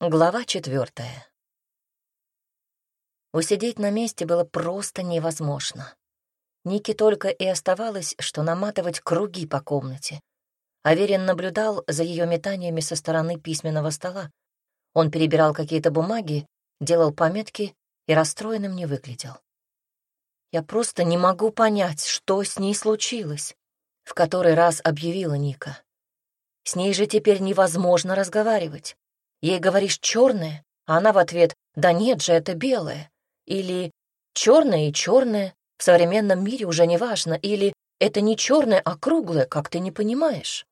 Глава четвертая. Усидеть на месте было просто невозможно. Нике только и оставалось, что наматывать круги по комнате. Аверин наблюдал за ее метаниями со стороны письменного стола. Он перебирал какие-то бумаги, делал пометки и расстроенным не выглядел. «Я просто не могу понять, что с ней случилось», — в который раз объявила Ника. «С ней же теперь невозможно разговаривать. Ей говоришь черное, а она в ответ «да нет же, это белое». Или «черное и черное, в современном мире уже не важно». Или «это не черное, а круглое, как ты не понимаешь».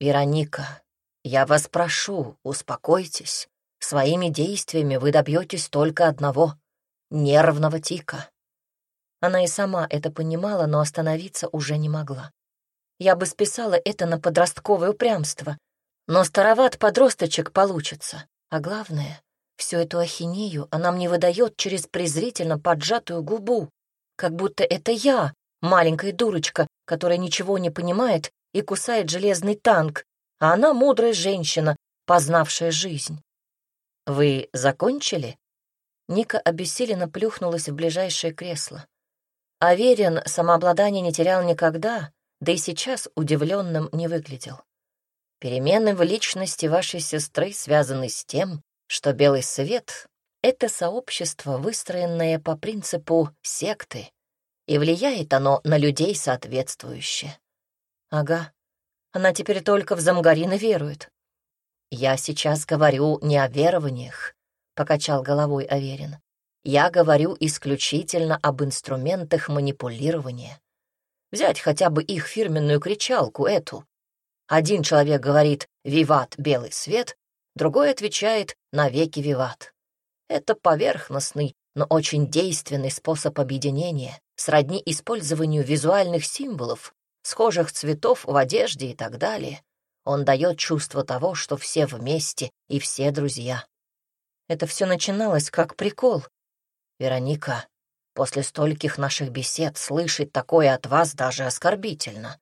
«Вероника, я вас прошу, успокойтесь. Своими действиями вы добьетесь только одного — нервного тика». Она и сама это понимала, но остановиться уже не могла. Я бы списала это на подростковое упрямство, но староват подросточек получится. А главное, всю эту ахинею она мне выдает через презрительно поджатую губу, как будто это я, маленькая дурочка, которая ничего не понимает и кусает железный танк, а она мудрая женщина, познавшая жизнь. «Вы закончили?» Ника обессиленно плюхнулась в ближайшее кресло. Аверин самообладание не терял никогда, да и сейчас удивленным не выглядел. Перемены в личности вашей сестры связаны с тем, что Белый Свет — это сообщество, выстроенное по принципу секты, и влияет оно на людей соответствующе. Ага, она теперь только в Замгарина верует. Я сейчас говорю не о верованиях, — покачал головой Аверин. Я говорю исключительно об инструментах манипулирования. Взять хотя бы их фирменную кричалку эту, один человек говорит «Виват, белый свет», другой отвечает «Навеки виват». Это поверхностный, но очень действенный способ объединения, сродни использованию визуальных символов, схожих цветов в одежде и так далее. Он дает чувство того, что все вместе и все друзья. Это все начиналось как прикол. Вероника, после стольких наших бесед слышать такое от вас даже оскорбительно.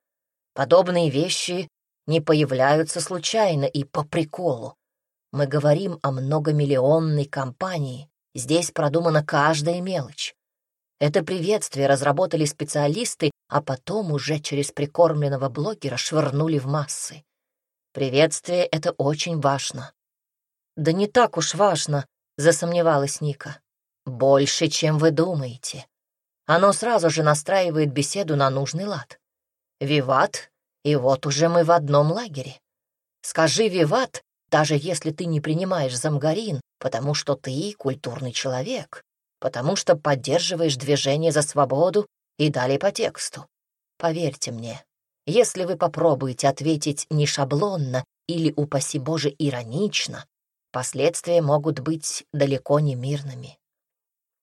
Подобные вещи не появляются случайно и по приколу. Мы говорим о многомиллионной компании. Здесь продумана каждая мелочь. Это приветствие разработали специалисты, а потом уже через прикормленного блогера швырнули в массы. Приветствие — это очень важно. «Да не так уж важно», — засомневалась Ника. «Больше, чем вы думаете. Оно сразу же настраивает беседу на нужный лад. Виват и вот уже мы в одном лагере. Скажи «Виват», даже если ты не принимаешь замгарин, потому что ты культурный человек, потому что поддерживаешь движение за свободу и далее по тексту. Поверьте мне, если вы попробуете ответить не шаблонно или, упаси Боже, иронично, последствия могут быть далеко не мирными.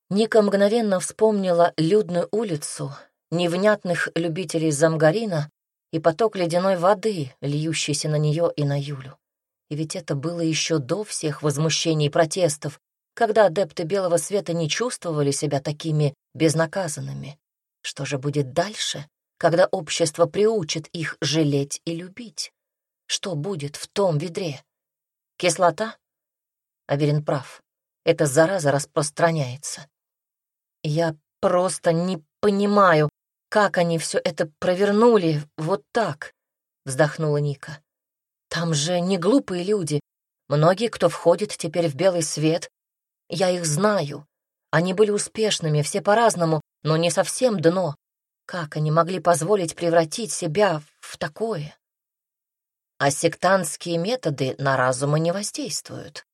Ника мгновенно вспомнила людную улицу, невнятных любителей замгарина и поток ледяной воды, льющийся на нее и на Юлю. И ведь это было еще до всех возмущений и протестов, когда адепты белого света не чувствовали себя такими безнаказанными. Что же будет дальше, когда общество приучит их жалеть и любить? Что будет в том ведре? Кислота? Аверин прав. Эта зараза распространяется. Я просто не понимаю, как они все это провернули вот так?» — вздохнула Ника. «Там же не глупые люди. Многие, кто входит теперь в белый свет, я их знаю. Они были успешными, все по-разному, но не совсем дно. Как они могли позволить превратить себя в такое? А сектантские методы на разумы не воздействуют.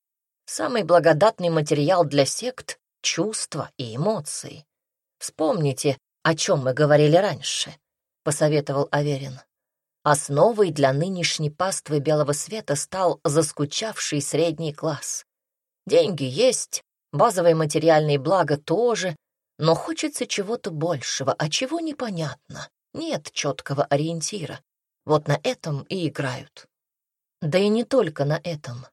Самый благодатный материал для сект — чувства и эмоции. Вспомните, «О чем мы говорили раньше?» — посоветовал Аверин. Основой для нынешней паствы белого света стал заскучавший средний класс. Деньги есть, базовые материальные блага тоже, но хочется чего-то большего, а чего непонятно. Нет четкого ориентира. Вот на этом и играют. Да и не только на этом.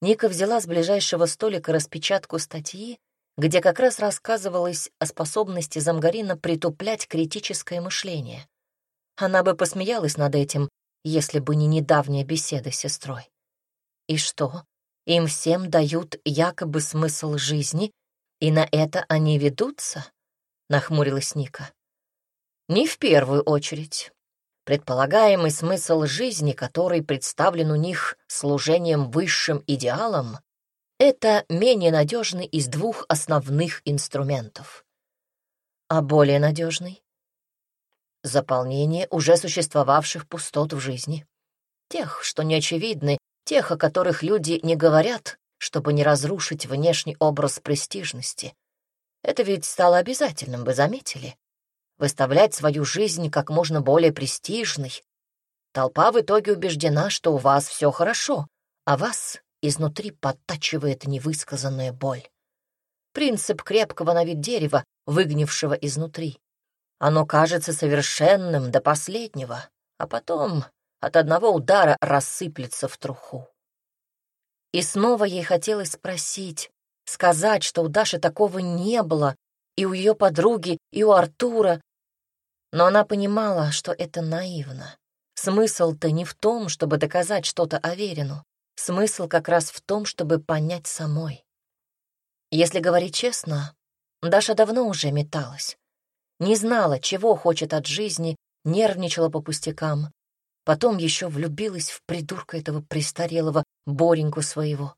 Ника взяла с ближайшего столика распечатку статьи где как раз рассказывалось о способности Замгарина притуплять критическое мышление. Она бы посмеялась над этим, если бы не недавняя беседа с сестрой. И что? Им всем дают якобы смысл жизни, и на это они ведутся?» — нахмурилась Ника. «Не в первую очередь. Предполагаемый смысл жизни, который представлен у них служением высшим идеалам, это менее надежный из двух основных инструментов. А более надежный — заполнение уже существовавших пустот в жизни. Тех, что не очевидны, тех, о которых люди не говорят, чтобы не разрушить внешний образ престижности. Это ведь стало обязательным, вы заметили? Выставлять свою жизнь как можно более престижной. Толпа в итоге убеждена, что у вас все хорошо, а вас изнутри подтачивает невысказанная боль. Принцип крепкого на вид дерева, выгнившего изнутри. Оно кажется совершенным до последнего, а потом от одного удара рассыплется в труху. И снова ей хотелось спросить, сказать, что у Даши такого не было, и у ее подруги, и у Артура, но она понимала, что это наивно. Смысл-то не в том, чтобы доказать что-то Аверину. Смысл как раз в том, чтобы понять самой. Если говорить честно, Даша давно уже металась. Не знала, чего хочет от жизни, нервничала по пустякам. Потом еще влюбилась в придурка этого престарелого Бореньку своего.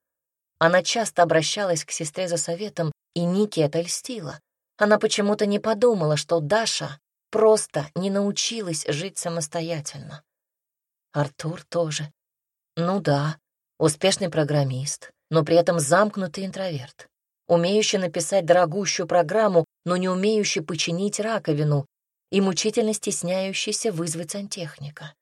Она часто обращалась к сестре за советом, и Ники это льстила. Она почему-то не подумала, что Даша просто не научилась жить самостоятельно. Артур тоже. Ну да, успешный программист, но при этом замкнутый интроверт, умеющий написать дорогущую программу, но не умеющий починить раковину и мучительно стесняющийся вызвать сантехника.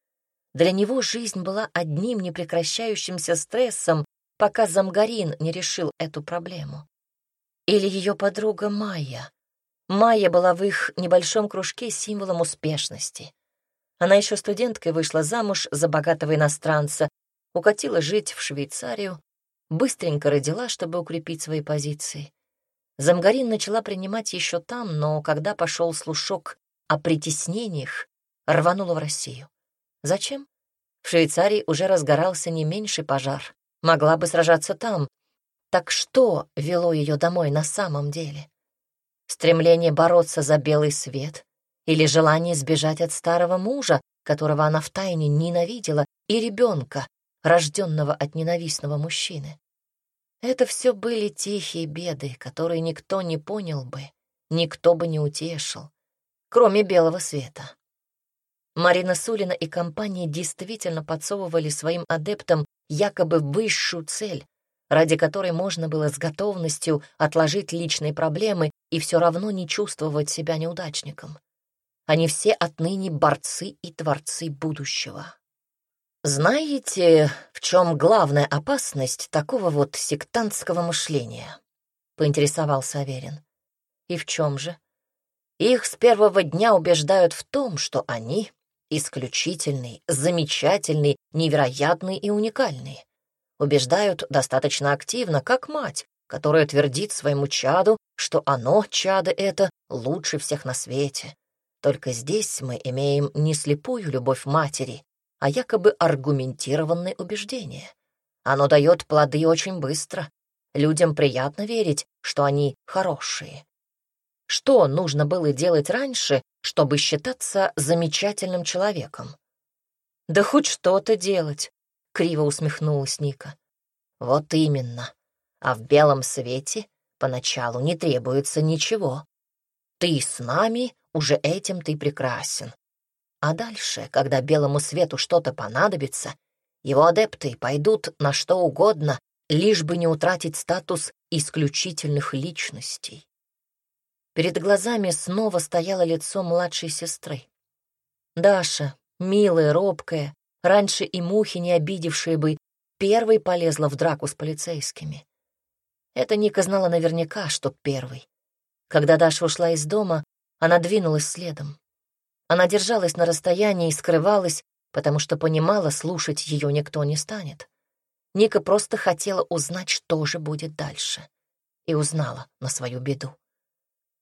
Для него жизнь была одним непрекращающимся стрессом, пока Замгарин не решил эту проблему. Или ее подруга Майя. Майя была в их небольшом кружке символом успешности. Она еще студенткой вышла замуж за богатого иностранца, укатила жить в Швейцарию, быстренько родила, чтобы укрепить свои позиции. Замгарин начала принимать еще там, но когда пошел слушок о притеснениях, рванула в Россию. Зачем? В Швейцарии уже разгорался не меньший пожар. Могла бы сражаться там. Так что вело ее домой на самом деле? Стремление бороться за белый свет или желание сбежать от старого мужа, которого она втайне ненавидела, и ребенка, рожденного от ненавистного мужчины? Это все были тихие беды, которые никто не понял бы, никто бы не утешил, кроме белого света. Марина Сулина и компания действительно подсовывали своим адептам якобы высшую цель, ради которой можно было с готовностью отложить личные проблемы и все равно не чувствовать себя неудачником. Они все отныне борцы и творцы будущего. «Знаете, в чем главная опасность такого вот сектантского мышления?» — поинтересовался Аверин. «И в чем же?» Их с первого дня убеждают в том, что они исключительный, замечательный, невероятный и уникальный. Убеждают достаточно активно, как мать, которая твердит своему чаду, что оно, чадо это, лучше всех на свете. Только здесь мы имеем не слепую любовь матери, а якобы аргументированное убеждение. Оно дает плоды очень быстро. Людям приятно верить, что они хорошие. Что нужно было делать раньше, чтобы считаться замечательным человеком? «Да хоть что-то делать», — криво усмехнулась Ника. «Вот именно. А в белом свете поначалу не требуется ничего. Ты с нами, уже этим ты прекрасен. А дальше, когда белому свету что-то понадобится, его адепты пойдут на что угодно, лишь бы не утратить статус исключительных личностей. Перед глазами снова стояло лицо младшей сестры. Даша, милая, робкая, раньше и мухи не обидевшая бы, первой полезла в драку с полицейскими. Это Ника знала наверняка, что первой. Когда Даша ушла из дома, она двинулась следом. Она держалась на расстоянии и скрывалась, потому что понимала, слушать ее никто не станет. Ника просто хотела узнать, что же будет дальше. И узнала на свою беду.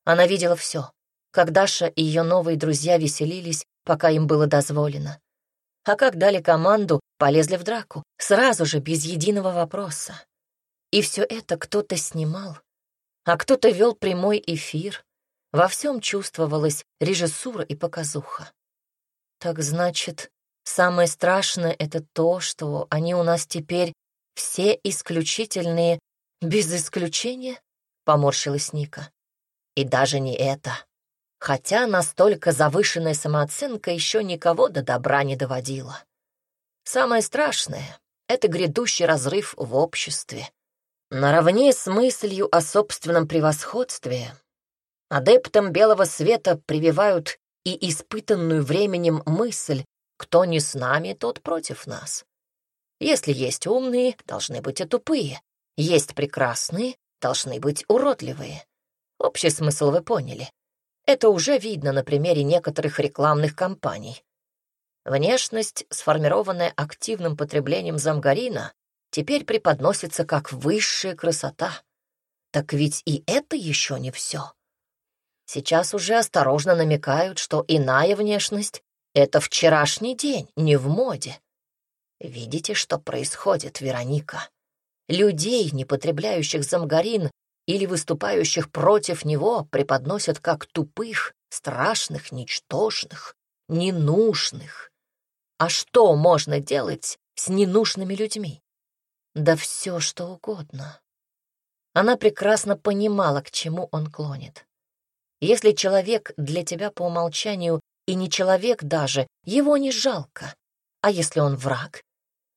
Она видела все, как Даша и ее новые друзья веселились, пока им было дозволено. А как дали команду, полезли в драку, сразу же, без единого вопроса. И все это кто-то снимал, а кто-то вел прямой эфир. Во всем чувствовалась режиссура и показуха. Так значит, самое страшное — это то, что они у нас теперь все исключительные, без исключения? Поморщилась Ника. И даже не это. Хотя настолько завышенная самооценка еще никого до добра не доводила. Самое страшное — это грядущий разрыв в обществе. Наравне с мыслью о собственном превосходстве адептам белого света прививают и испытанную временем мысль «кто не с нами, тот против нас». Если есть умные, должны быть и тупые. Есть прекрасные, должны быть уродливые. Общий смысл вы поняли. Это уже видно на примере некоторых рекламных кампаний. Внешность, сформированная активным потреблением замгарина, теперь преподносится как высшая красота. Так ведь и это еще не все. Сейчас уже осторожно намекают, что иная внешность — это вчерашний день, не в моде. Видите, что происходит, Вероника? Людей, не потребляющих замгарин или выступающих против него, преподносят как тупых, страшных, ничтожных, ненужных. А что можно делать с ненужными людьми? Да все, что угодно. Она прекрасно понимала, к чему он клонит. Если человек для тебя по умолчанию и не человек даже, его не жалко. А если он враг?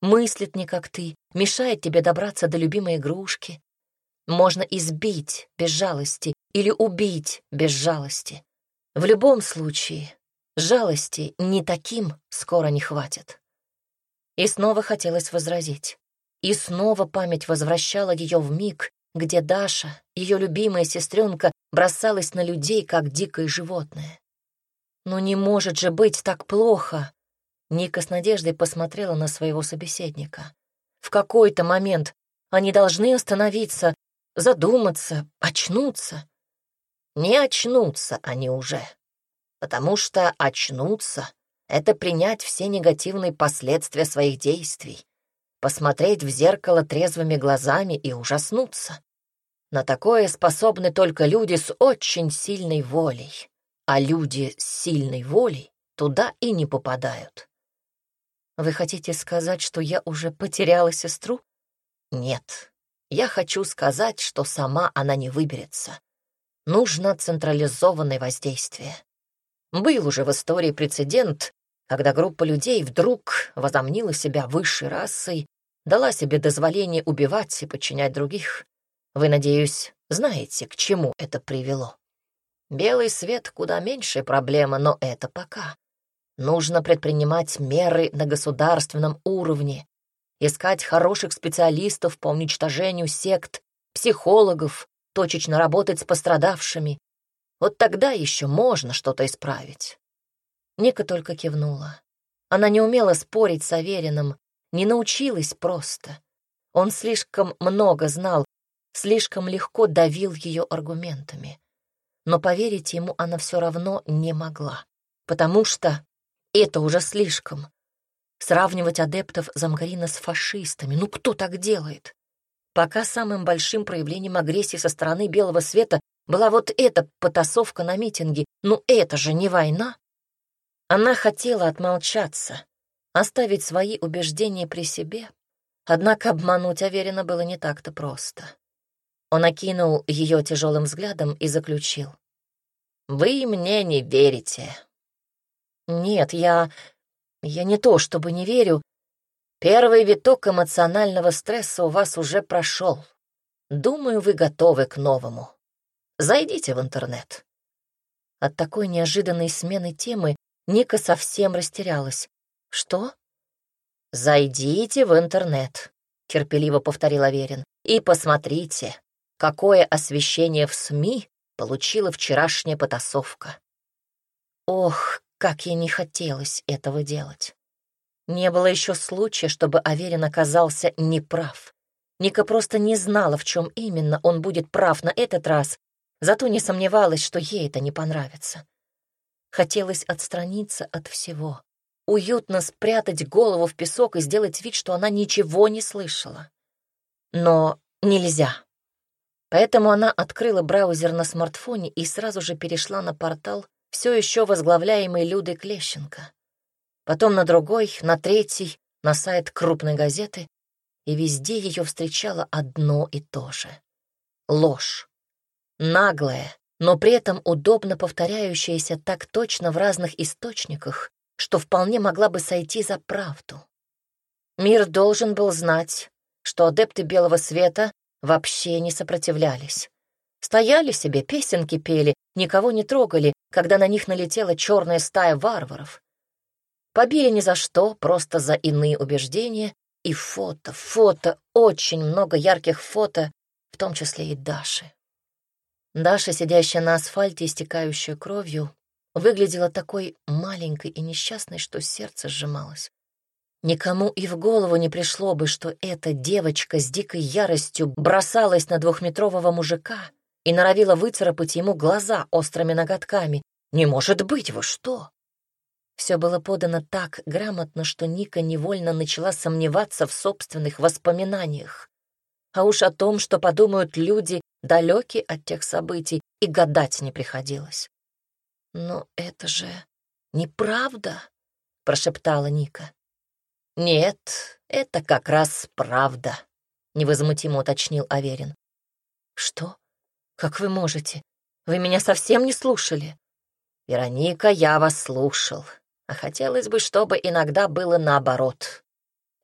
Мыслит не как ты, мешает тебе добраться до любимой игрушки. Можно избить без жалости или убить без жалости. В любом случае, жалости не таким скоро не хватит. И снова хотелось возразить. И снова память возвращала ее в миг, где Даша, ее любимая сестренка, бросалась на людей, как дикое животное. Но не может же быть так плохо. Ника с надеждой посмотрела на своего собеседника. В какой-то момент они должны остановиться, задуматься, очнуться. Не очнутся они уже, потому что очнуться — это принять все негативные последствия своих действий, посмотреть в зеркало трезвыми глазами и ужаснуться. На такое способны только люди с очень сильной волей, а люди с сильной волей туда и не попадают. Вы хотите сказать, что я уже потеряла сестру? Нет. Я хочу сказать, что сама она не выберется. Нужно централизованное воздействие. Был уже в истории прецедент, когда группа людей вдруг возомнила себя высшей расой, дала себе дозволение убивать и подчинять других. Вы, надеюсь, знаете, к чему это привело. Белый свет куда меньшая проблема, но это пока. Нужно предпринимать меры на государственном уровне, искать хороших специалистов по уничтожению сект, психологов, точечно работать с пострадавшими. Вот тогда еще можно что-то исправить. Ника только кивнула. Она не умела спорить с Авериным, не научилась просто. Он слишком много знал, слишком легко давил ее аргументами. Но поверить ему она все равно не могла, потому что это уже слишком. Сравнивать адептов Замгарина с фашистами. Ну кто так делает? Пока самым большим проявлением агрессии со стороны Белого Света была вот эта потасовка на митинге. Ну это же не война. Она хотела отмолчаться, оставить свои убеждения при себе. Однако обмануть Аверина было не так-то просто. Он окинул ее тяжелым взглядом и заключил. «Вы мне не верите. Нет, я... я не то чтобы не верю. Первый виток эмоционального стресса у вас уже прошел. Думаю, вы готовы к новому. Зайдите в интернет. От такой неожиданной смены темы Ника совсем растерялась. Что? Зайдите в интернет, терпеливо повторил Аверин, и посмотрите, какое освещение в СМИ получила вчерашняя потасовка. Ох, как ей не хотелось этого делать. Не было еще случая, чтобы Аверин оказался неправ. Ника просто не знала, в чем именно он будет прав на этот раз, зато не сомневалась, что ей это не понравится. Хотелось отстраниться от всего, уютно спрятать голову в песок и сделать вид, что она ничего не слышала. Но нельзя. Поэтому она открыла браузер на смартфоне и сразу же перешла на портал, все еще возглавляемый Людой Клещенко. Потом на другой, на третий, на сайт крупной газеты, и везде ее встречало одно и то же — ложь. Наглая, но при этом удобно повторяющаяся так точно в разных источниках, что вполне могла бы сойти за правду. Мир должен был знать, что адепты белого света вообще не сопротивлялись. Стояли себе, песенки пели, никого не трогали, когда на них налетела черная стая варваров. Побили ни за что, просто за иные убеждения. И фото, фото, очень много ярких фото, в том числе и Даши. Даша, сидящая на асфальте, истекающая кровью, выглядела такой маленькой и несчастной, что сердце сжималось. Никому и в голову не пришло бы, что эта девочка с дикой яростью бросалась на двухметрового мужика и норовила выцарапать ему глаза острыми ноготками. «Не может быть, вы что?» Все было подано так грамотно, что Ника невольно начала сомневаться в собственных воспоминаниях. А уж о том, что подумают люди, далекие от тех событий, и гадать не приходилось. «Но это же неправда», — прошептала Ника. «Нет, это как раз правда», — невозмутимо уточнил Аверин. «Что? Как вы можете? Вы меня совсем не слушали?» «Вероника, я вас слушал, а хотелось бы, чтобы иногда было наоборот.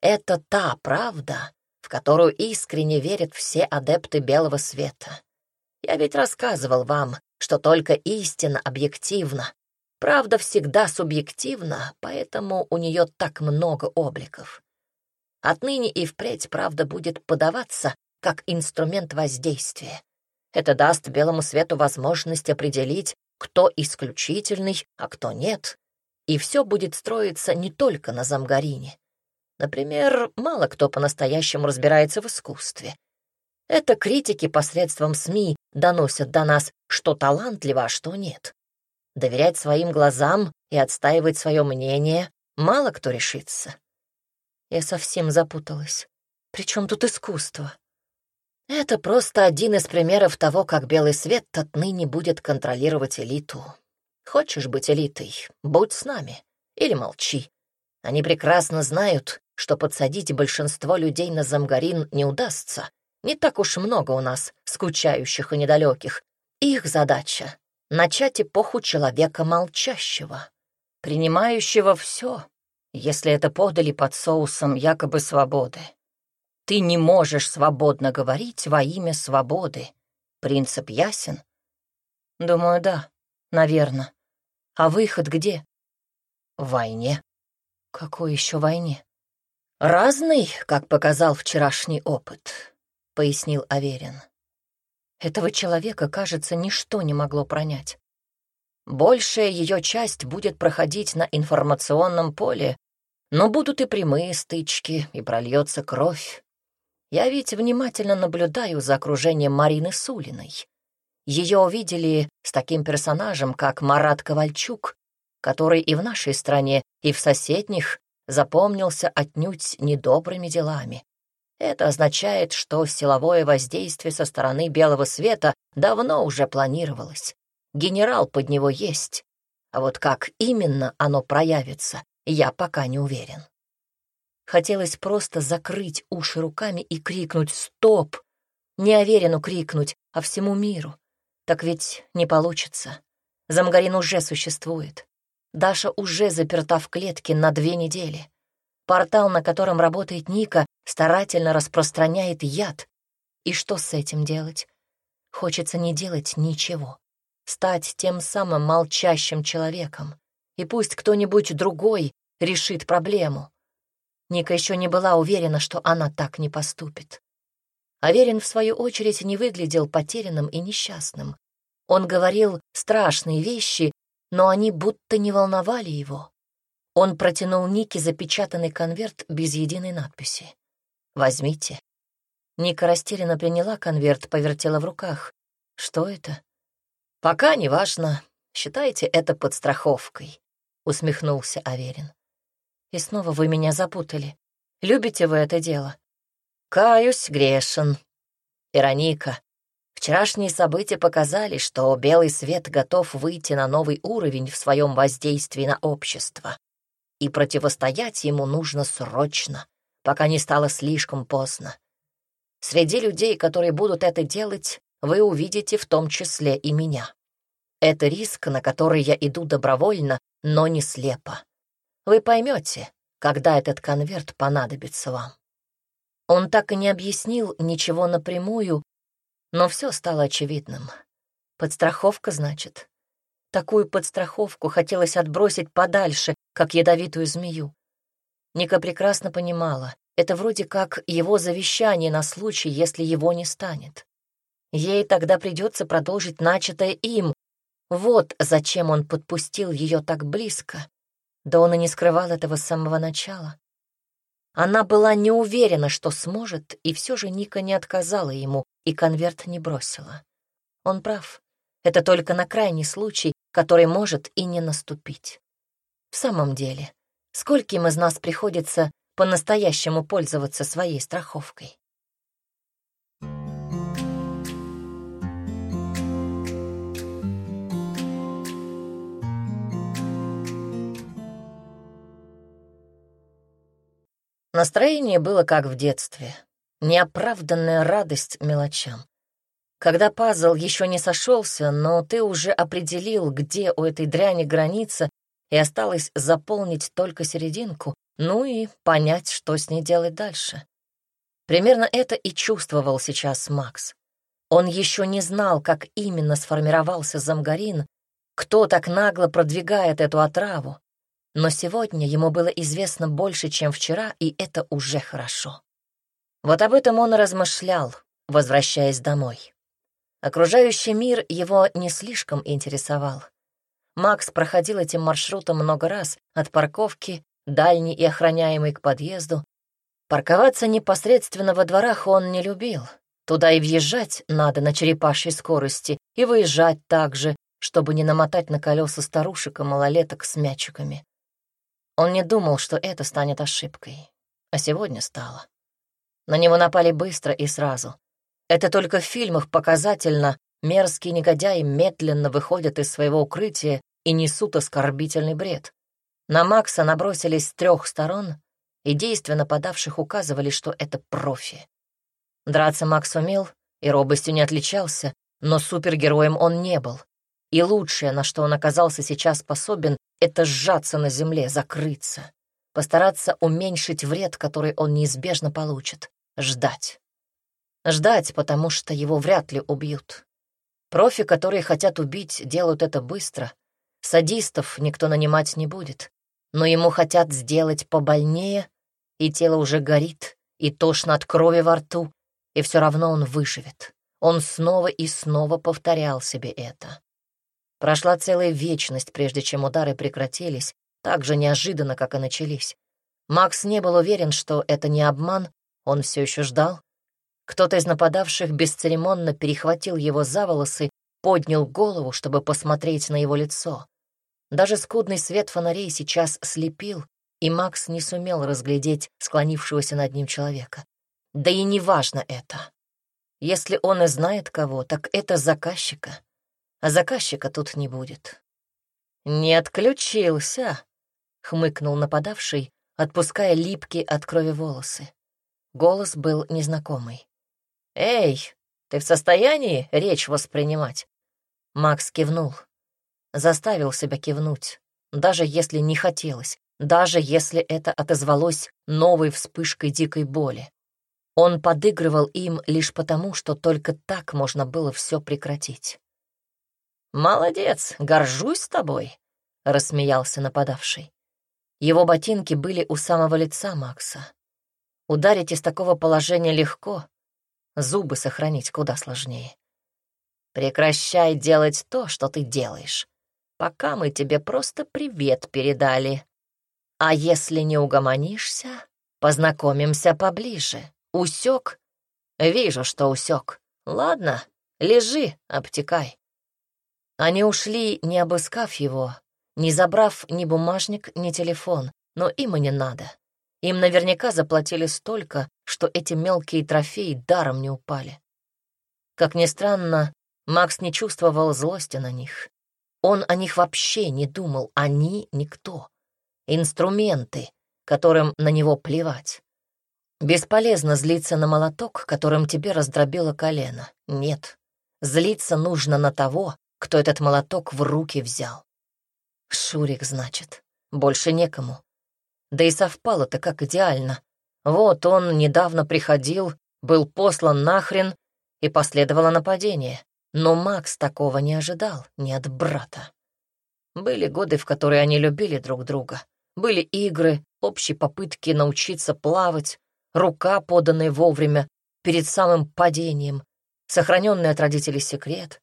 Это та правда, в которую искренне верят все адепты белого света. Я ведь рассказывал вам, что только истина объективна, Правда всегда субъективна, поэтому у нее так много обликов. Отныне и впредь правда будет подаваться как инструмент воздействия. Это даст белому свету возможность определить, кто исключительный, а кто нет. И все будет строиться не только на Замгарине. Например, мало кто по-настоящему разбирается в искусстве. Это критики посредством СМИ доносят до нас, что талантливо, а что нет. Доверять своим глазам и отстаивать свое мнение мало кто решится. Я совсем запуталась. Причем тут искусство? Это просто один из примеров того, как белый свет отныне будет контролировать элиту. Хочешь быть элитой — будь с нами. Или молчи. Они прекрасно знают, что подсадить большинство людей на замгарин не удастся. Не так уж много у нас скучающих и недалеких. Их задача начать эпоху человека молчащего, принимающего все, если это подали под соусом якобы свободы. Ты не можешь свободно говорить во имя свободы. Принцип ясен? Думаю, да, наверное. А выход где? В войне. Какой еще войне? Разный, как показал вчерашний опыт, пояснил Аверин. Этого человека, кажется, ничто не могло пронять. Большая ее часть будет проходить на информационном поле, но будут и прямые стычки, и прольется кровь. Я ведь внимательно наблюдаю за окружением Марины Сулиной. Ее увидели с таким персонажем, как Марат Ковальчук, который и в нашей стране, и в соседних запомнился отнюдь недобрыми делами. Это означает, что силовое воздействие со стороны белого света давно уже планировалось. Генерал под него есть. А вот как именно оно проявится, я пока не уверен. Хотелось просто закрыть уши руками и крикнуть «Стоп!» Не Аверину крикнуть, а всему миру. Так ведь не получится. Замгарин уже существует. Даша уже заперта в клетке на две недели. Портал, на котором работает Ника, старательно распространяет яд. И что с этим делать? Хочется не делать ничего. Стать тем самым молчащим человеком. И пусть кто-нибудь другой решит проблему. Ника еще не была уверена, что она так не поступит. Аверин, в свою очередь, не выглядел потерянным и несчастным. Он говорил страшные вещи, но они будто не волновали его. Он протянул Нике запечатанный конверт без единой надписи. «Возьмите». Ника растерянно приняла конверт, повертела в руках. «Что это?» «Пока не важно. Считайте это подстраховкой», — усмехнулся Аверин. «И снова вы меня запутали. Любите вы это дело?» «Каюсь, грешен. Вероника, вчерашние события показали, что белый свет готов выйти на новый уровень в своем воздействии на общество. И противостоять ему нужно срочно, пока не стало слишком поздно. Среди людей, которые будут это делать, вы увидите в том числе и меня. Это риск, на который я иду добровольно, но не слепо. Вы поймете, когда этот конверт понадобится вам. Он так и не объяснил ничего напрямую, но все стало очевидным. Подстраховка, значит. Такую подстраховку хотелось отбросить подальше, как ядовитую змею. Ника прекрасно понимала, это вроде как его завещание на случай, если его не станет. Ей тогда придется продолжить начатое им. Вот зачем он подпустил ее так близко. Да он и не скрывал этого с самого начала. Она была не уверена, что сможет, и все же Ника не отказала ему и конверт не бросила. Он прав. Это только на крайний случай, который может и не наступить. В самом деле, скольким из нас приходится по-настоящему пользоваться своей страховкой? Настроение было как в детстве. Неоправданная радость мелочам. Когда пазл еще не сошелся, но ты уже определил, где у этой дряни граница, и осталось заполнить только серединку, ну и понять, что с ней делать дальше. Примерно это и чувствовал сейчас Макс. Он еще не знал, как именно сформировался замгарин, кто так нагло продвигает эту отраву, но сегодня ему было известно больше, чем вчера, и это уже хорошо. Вот об этом он размышлял, возвращаясь домой. Окружающий мир его не слишком интересовал. Макс проходил этим маршрутом много раз, от парковки, дальней и охраняемой к подъезду. Парковаться непосредственно во дворах он не любил. Туда и въезжать надо на черепашьей скорости, и выезжать также, чтобы не намотать на колеса старушек и малолеток с мячиками. Он не думал, что это станет ошибкой, а сегодня стало. На него напали быстро и сразу. Это только в фильмах показательно мерзкие негодяи медленно выходят из своего укрытия и несут оскорбительный бред. На Макса набросились с трех сторон, и действия нападавших указывали, что это профи. Драться Макс умел и робостью не отличался, но супергероем он не был. И лучшее, на что он оказался сейчас способен, это сжаться на земле, закрыться, постараться уменьшить вред, который он неизбежно получит, ждать. Ждать, потому что его вряд ли убьют. Профи, которые хотят убить, делают это быстро. Садистов никто нанимать не будет. Но ему хотят сделать побольнее, и тело уже горит, и тошно от крови во рту, и все равно он выживет. Он снова и снова повторял себе это. Прошла целая вечность, прежде чем удары прекратились, так же неожиданно, как и начались. Макс не был уверен, что это не обман, он все еще ждал. Кто-то из нападавших бесцеремонно перехватил его за волосы, поднял голову, чтобы посмотреть на его лицо. Даже скудный свет фонарей сейчас слепил, и Макс не сумел разглядеть склонившегося над ним человека. Да и не важно это. Если он и знает кого, так это заказчика а заказчика тут не будет. «Не отключился», — хмыкнул нападавший, отпуская липкие от крови волосы. Голос был незнакомый. «Эй, ты в состоянии речь воспринимать?» Макс кивнул. Заставил себя кивнуть, даже если не хотелось, даже если это отозвалось новой вспышкой дикой боли. Он подыгрывал им лишь потому, что только так можно было все прекратить. «Молодец, горжусь тобой», — рассмеялся нападавший. Его ботинки были у самого лица Макса. Ударить из такого положения легко, зубы сохранить куда сложнее. Прекращай делать то, что ты делаешь, пока мы тебе просто привет передали. А если не угомонишься, познакомимся поближе. Усек? Вижу, что усек. Ладно, лежи, обтекай. Они ушли, не обыскав его, не забрав ни бумажник, ни телефон, но им и не надо. Им наверняка заплатили столько, что эти мелкие трофеи даром не упали. Как ни странно, Макс не чувствовал злости на них. Он о них вообще не думал, они — никто. Инструменты, которым на него плевать. Бесполезно злиться на молоток, которым тебе раздробило колено. Нет. Злиться нужно на того, кто этот молоток в руки взял. Шурик, значит. Больше некому. Да и совпало-то как идеально. Вот он недавно приходил, был послан нахрен, и последовало нападение. Но Макс такого не ожидал, ни от брата. Были годы, в которые они любили друг друга. Были игры, общие попытки научиться плавать, рука, поданная вовремя, перед самым падением, сохраненный от родителей секрет.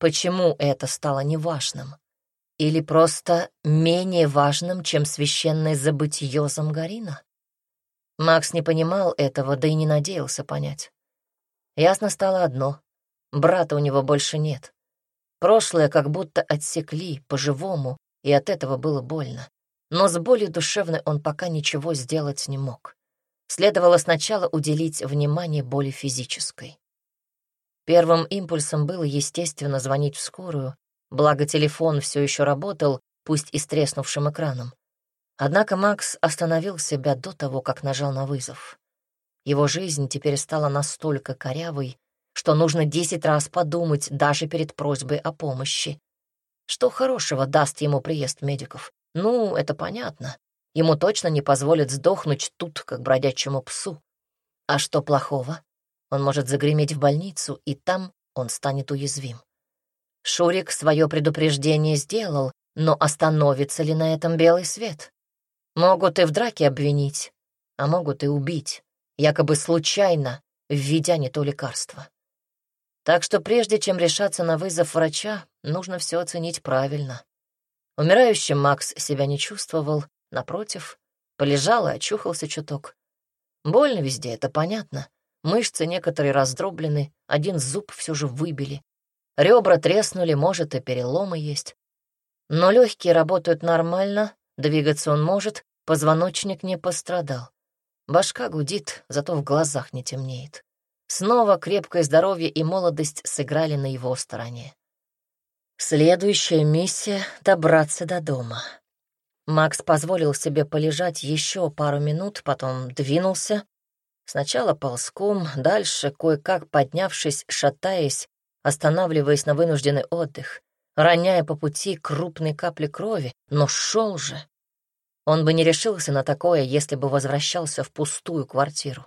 Почему это стало неважным? Или просто менее важным, чем священное забытье Замгарина? Макс не понимал этого, да и не надеялся понять. Ясно стало одно — брата у него больше нет. Прошлое как будто отсекли по-живому, и от этого было больно. Но с болью душевной он пока ничего сделать не мог. Следовало сначала уделить внимание боли физической. Первым импульсом было, естественно, звонить в скорую, благо телефон все еще работал, пусть и с треснувшим экраном. Однако Макс остановил себя до того, как нажал на вызов. Его жизнь теперь стала настолько корявой, что нужно десять раз подумать даже перед просьбой о помощи. Что хорошего даст ему приезд медиков? Ну, это понятно. Ему точно не позволят сдохнуть тут, как бродячему псу. А что плохого? Он может загреметь в больницу, и там он станет уязвим. Шурик свое предупреждение сделал, но остановится ли на этом белый свет? Могут и в драке обвинить, а могут и убить, якобы случайно, введя не то лекарство. Так что прежде чем решаться на вызов врача, нужно все оценить правильно. Умирающим Макс себя не чувствовал, напротив, полежал и очухался чуток. Больно везде, это понятно. Мышцы некоторые раздроблены, один зуб все же выбили. Ребра треснули, может, и переломы есть. Но легкие работают нормально, Двигаться он может, позвоночник не пострадал. Башка гудит, зато в глазах не темнеет. Снова крепкое здоровье и молодость сыграли на его стороне. Следующая миссия — добраться до дома. Макс позволил себе полежать еще пару минут, потом двинулся. Сначала ползком, дальше, кое-как поднявшись, шатаясь, останавливаясь на вынужденный отдых роняя по пути крупные капли крови, но шел же. Он бы не решился на такое, если бы возвращался в пустую квартиру.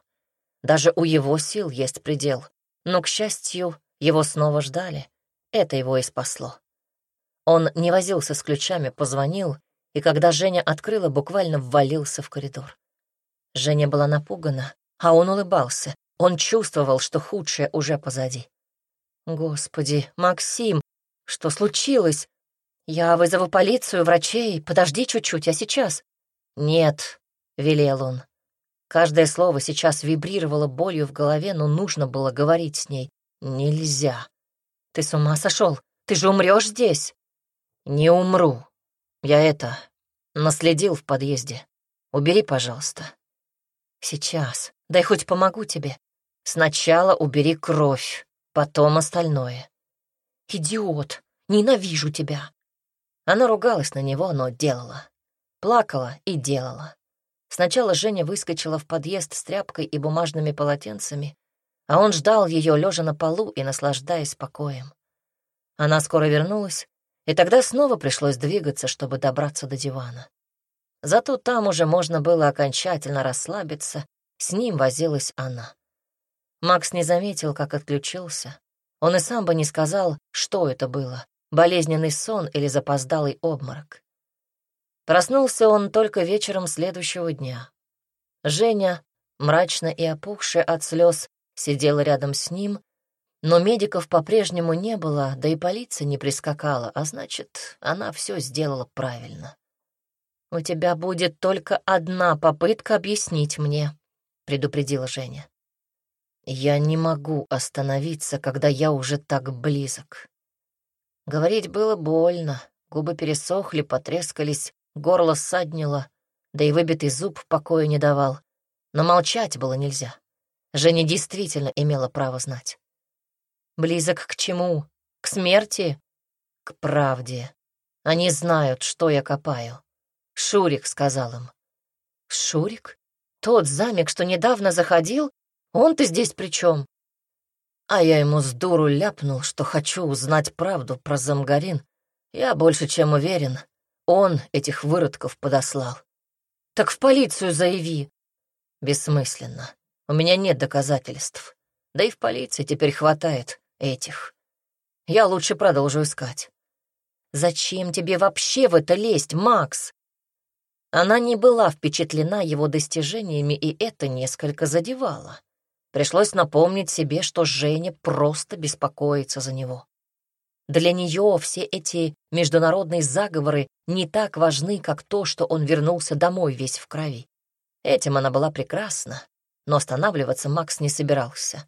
Даже у его сил есть предел, но, к счастью, его снова ждали. Это его и спасло. Он не возился с ключами, позвонил, и когда Женя открыла, буквально ввалился в коридор. Женя была напугана, а он улыбался. Он чувствовал, что худшее уже позади. «Господи, Максим, что случилось? Я вызову полицию, врачей. Подожди чуть-чуть, я сейчас. Нет, велел он. Каждое слово сейчас вибрировало болью в голове, но нужно было говорить с ней. Нельзя. Ты с ума сошел? Ты же умрешь здесь. Не умру. Я это наследил в подъезде. Убери, пожалуйста. Сейчас. Дай хоть помогу тебе. Сначала убери кровь, потом остальное. «Идиот! Ненавижу тебя!» Она ругалась на него, но делала. Плакала и делала. Сначала Женя выскочила в подъезд с тряпкой и бумажными полотенцами, а он ждал ее, лежа на полу и наслаждаясь покоем. Она скоро вернулась, и тогда снова пришлось двигаться, чтобы добраться до дивана. Зато там уже можно было окончательно расслабиться, с ним возилась она. Макс не заметил, как отключился, он и сам бы не сказал, что это было — болезненный сон или запоздалый обморок. Проснулся он только вечером следующего дня. Женя, мрачно и опухшая от слез, сидела рядом с ним, но медиков по-прежнему не было, да и полиция не прискакала, а значит, она все сделала правильно. «У тебя будет только одна попытка объяснить мне», — предупредила Женя. Я не могу остановиться, когда я уже так близок. Говорить было больно, губы пересохли, потрескались, горло ссаднило, да и выбитый зуб покоя не давал. Но молчать было нельзя. Женя действительно имела право знать. Близок к чему? К смерти? К правде. Они знают, что я копаю. Шурик сказал им. Шурик? Тот замик, что недавно заходил? Он-то здесь при чем? А я ему с дуру ляпнул, что хочу узнать правду про Замгарин. Я больше чем уверен, он этих выродков подослал. Так в полицию заяви. Бессмысленно. У меня нет доказательств. Да и в полиции теперь хватает этих. Я лучше продолжу искать. Зачем тебе вообще в это лезть, Макс? Она не была впечатлена его достижениями, и это несколько задевало. Пришлось напомнить себе, что Женя просто беспокоится за него. Для нее все эти международные заговоры не так важны, как то, что он вернулся домой весь в крови. Этим она была прекрасна, но останавливаться Макс не собирался.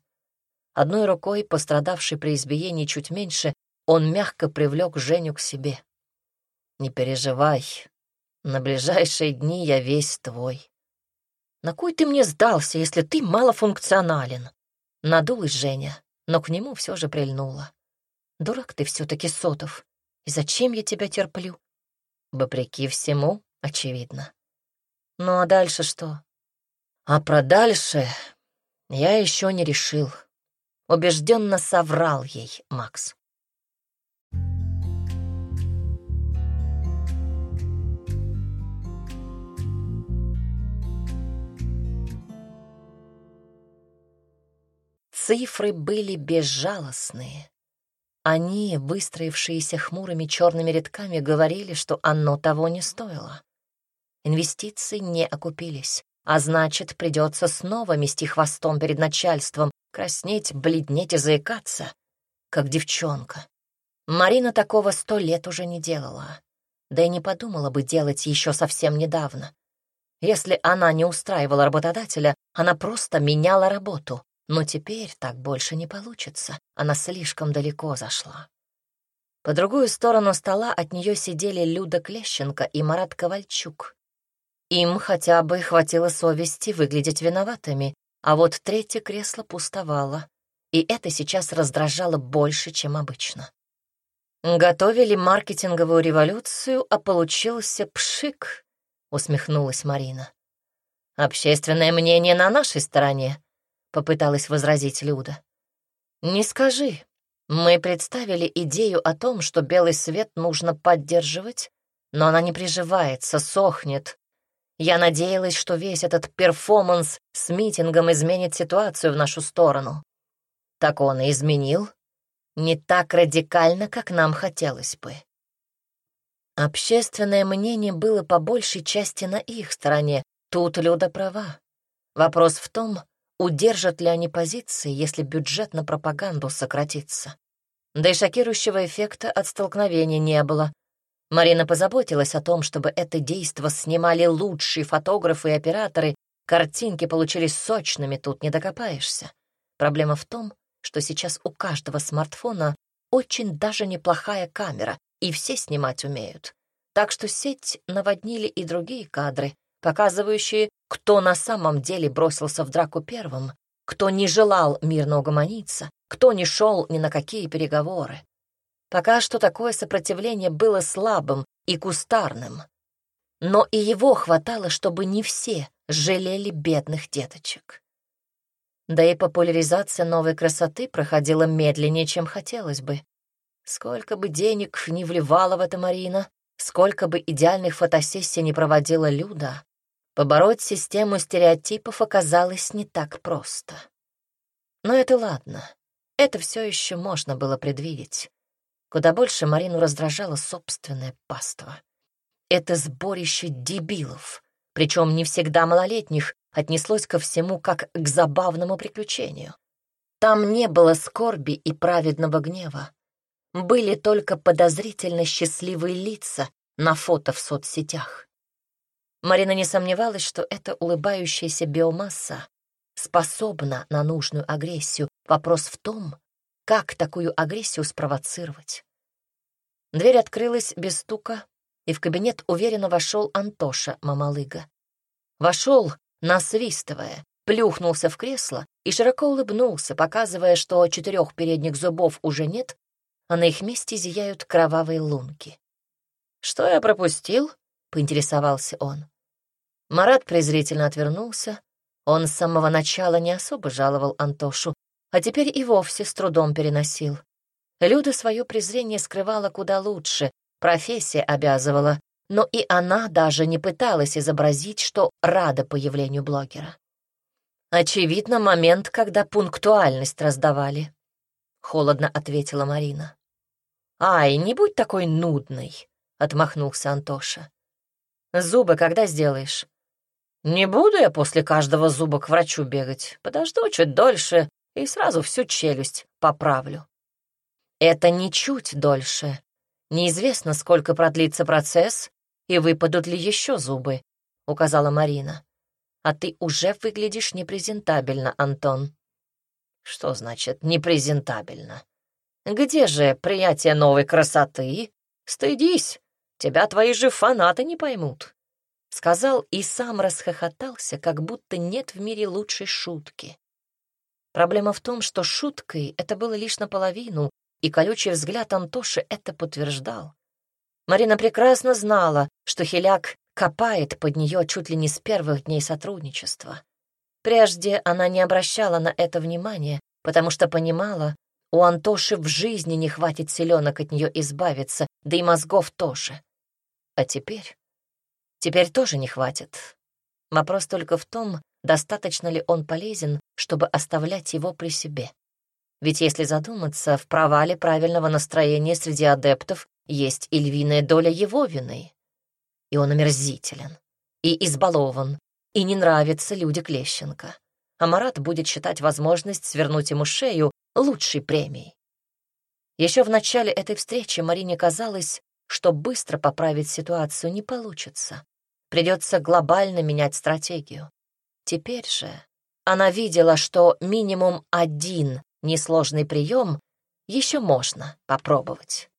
Одной рукой, пострадавшей при избиении чуть меньше, он мягко привлек Женю к себе. «Не переживай, на ближайшие дни я весь твой. На кой ты мне сдался, если ты малофункционален? Надулась Женя, но к нему все же прильнула. Дурак ты все-таки, Сотов. И зачем я тебя терплю? Вопреки всему, очевидно. Ну а дальше что? А про дальше я еще не решил. Убежденно соврал ей Макс. Цифры были безжалостные. Они, выстроившиеся хмурыми черными рядками, говорили, что оно того не стоило. Инвестиции не окупились, а значит, придется снова мести хвостом перед начальством, краснеть, бледнеть и заикаться, как девчонка. Марина такого сто лет уже не делала, да и не подумала бы делать еще совсем недавно. Если она не устраивала работодателя, она просто меняла работу, но теперь так больше не получится. Она слишком далеко зашла. По другую сторону стола от нее сидели Люда Клещенко и Марат Ковальчук. Им хотя бы хватило совести выглядеть виноватыми, а вот третье кресло пустовало, и это сейчас раздражало больше, чем обычно. «Готовили маркетинговую революцию, а получился пшик», — усмехнулась Марина. «Общественное мнение на нашей стороне», — попыталась возразить Люда. «Не скажи. Мы представили идею о том, что белый свет нужно поддерживать, но она не приживается, сохнет. Я надеялась, что весь этот перформанс с митингом изменит ситуацию в нашу сторону. Так он и изменил. Не так радикально, как нам хотелось бы». Общественное мнение было по большей части на их стороне. Тут Люда права. Вопрос в том, удержат ли они позиции, если бюджет на пропаганду сократится. Да и шокирующего эффекта от столкновения не было. Марина позаботилась о том, чтобы это действо снимали лучшие фотографы и операторы, картинки получились сочными, тут не докопаешься. Проблема в том, что сейчас у каждого смартфона очень даже неплохая камера, и все снимать умеют. Так что сеть наводнили и другие кадры, показывающие, кто на самом деле бросился в драку первым, кто не желал мирно угомониться, кто не шел ни на какие переговоры. Пока что такое сопротивление было слабым и кустарным. Но и его хватало, чтобы не все жалели бедных деточек. Да и популяризация новой красоты проходила медленнее, чем хотелось бы. Сколько бы денег не вливала в это Марина, сколько бы идеальных фотосессий не проводила Люда, Побороть систему стереотипов оказалось не так просто. Но это ладно. Это все еще можно было предвидеть. Куда больше Марину раздражало собственное паство. Это сборище дебилов, причем не всегда малолетних, отнеслось ко всему как к забавному приключению. Там не было скорби и праведного гнева. Были только подозрительно счастливые лица на фото в соцсетях. Марина не сомневалась, что эта улыбающаяся биомасса способна на нужную агрессию. Вопрос в том, как такую агрессию спровоцировать. Дверь открылась без стука, и в кабинет уверенно вошел Антоша Мамалыга. Вошел, насвистывая, плюхнулся в кресло и широко улыбнулся, показывая, что четырех передних зубов уже нет, а на их месте зияют кровавые лунки. «Что я пропустил?» — поинтересовался он. Марат презрительно отвернулся. Он с самого начала не особо жаловал Антошу, а теперь и вовсе с трудом переносил. Люда свое презрение скрывала куда лучше, профессия обязывала, но и она даже не пыталась изобразить, что рада появлению блогера. «Очевидно, момент, когда пунктуальность раздавали», — холодно ответила Марина. «Ай, не будь такой нудной», — отмахнулся Антоша. «Зубы когда сделаешь?» «Не буду я после каждого зуба к врачу бегать. Подожду чуть дольше и сразу всю челюсть поправлю». «Это ничуть дольше. Неизвестно, сколько продлится процесс и выпадут ли еще зубы», — указала Марина. «А ты уже выглядишь непрезентабельно, Антон». «Что значит непрезентабельно? Где же приятие новой красоты? Стыдись, тебя твои же фанаты не поймут». Сказал и сам расхохотался, как будто нет в мире лучшей шутки. Проблема в том, что шуткой это было лишь наполовину, и колючий взгляд Антоши это подтверждал. Марина прекрасно знала, что Хиляк копает под нее чуть ли не с первых дней сотрудничества. Прежде она не обращала на это внимания, потому что понимала, у Антоши в жизни не хватит селенок от нее избавиться, да и мозгов тоже. А теперь... Теперь тоже не хватит. Вопрос только в том, достаточно ли он полезен, чтобы оставлять его при себе. Ведь если задуматься, в провале правильного настроения среди адептов есть и львиная доля его вины. И он омерзителен, и избалован, и не нравится люди Клещенко. А Марат будет считать возможность свернуть ему шею лучшей премией. Еще в начале этой встречи Марине казалось, что быстро поправить ситуацию не получится. Придется глобально менять стратегию. Теперь же она видела, что минимум один несложный прием еще можно попробовать.